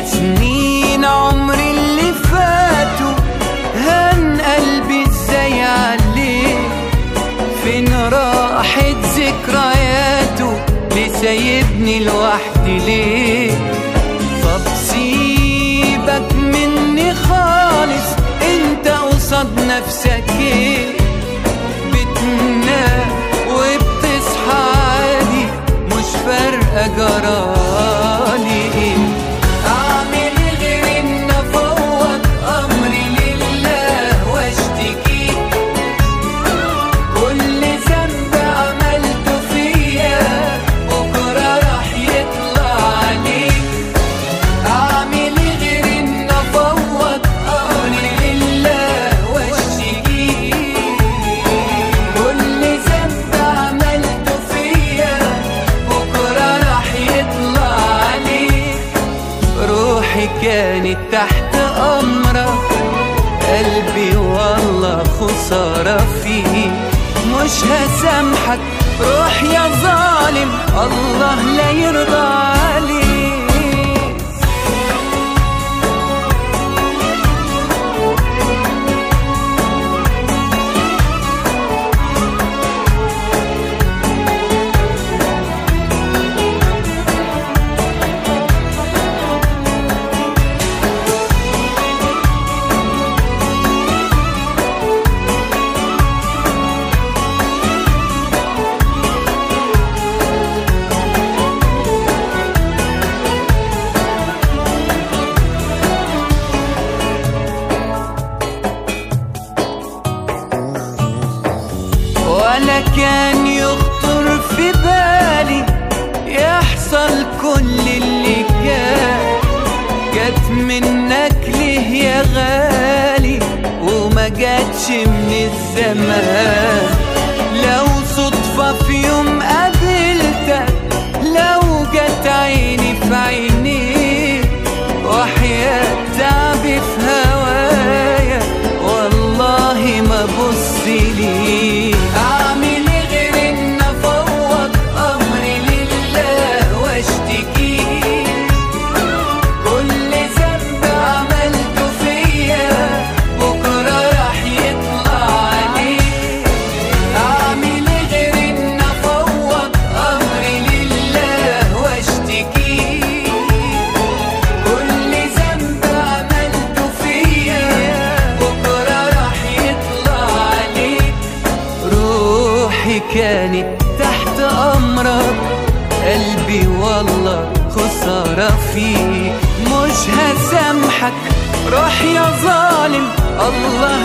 يا سنين عمري اللي فاتوا. هان قلبي إزاي عليه فين راحت ذكرياته؟ ليه سايبني لوحدي كانت تحت أمرك. قلبي والله خسارة فيه. مش هسامحك روح يا ظالم. الله لا يرضى عليك. ولا كان يخطر في بالي يحصل كل اللي كان. جت منك ليه يا غالي وما جاتش من الزمان. كانت تحت أمرك. قلبي والله خسارة فيك. مش هسامحك روح يا ظالم الله